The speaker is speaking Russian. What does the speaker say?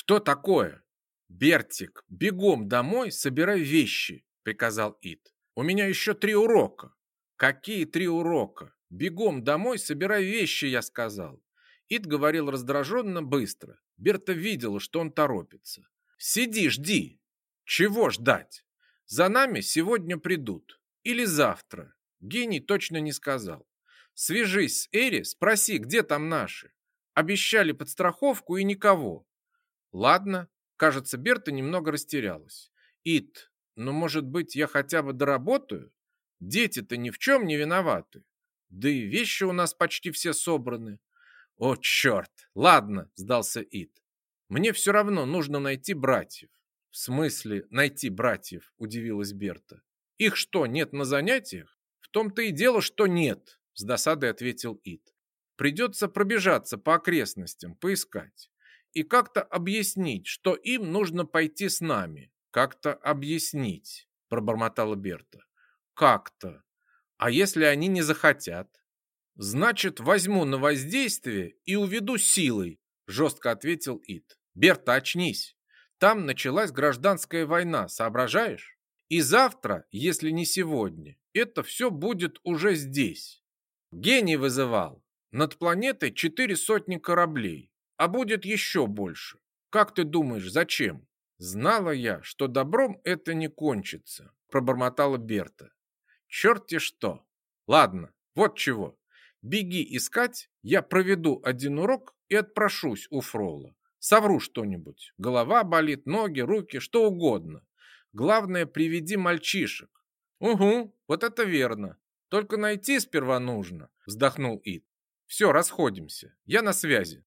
Что такое? Бертик, бегом домой, собирай вещи, приказал Ит. У меня еще три урока. Какие три урока? Бегом домой, собирай вещи, я сказал. Ит говорил раздраженно, быстро. Берта видела, что он торопится. Сиди, жди. Чего ждать? За нами сегодня придут. Или завтра. Гений точно не сказал. Свяжись с Эри, спроси, где там наши. Обещали подстраховку и никого. Ладно, кажется, Берта немного растерялась. Ит, ну, может быть, я хотя бы доработаю? Дети-то ни в чем не виноваты. Да и вещи у нас почти все собраны. О, черт! Ладно, сдался Ит. Мне все равно нужно найти братьев. В смысле найти братьев, удивилась Берта. Их что, нет на занятиях? В том-то и дело, что нет, с досадой ответил Ит. Придется пробежаться по окрестностям, поискать. И как-то объяснить, что им нужно пойти с нами. Как-то объяснить, пробормотала Берта. Как-то. А если они не захотят? Значит, возьму на воздействие и уведу силой, жестко ответил Ит. Берта, очнись. Там началась гражданская война, соображаешь? И завтра, если не сегодня, это все будет уже здесь. Гений вызывал. Над планетой четыре сотни кораблей, а будет еще больше. Как ты думаешь, зачем? Знала я, что добром это не кончится, пробормотала Берта. Черт-те что. Ладно, вот чего. Беги искать, я проведу один урок и отпрошусь у Фрола. Совру что-нибудь. Голова болит, ноги, руки, что угодно. Главное, приведи мальчишек. Угу, вот это верно. Только найти сперва нужно, вздохнул Ид. Все, расходимся. Я на связи.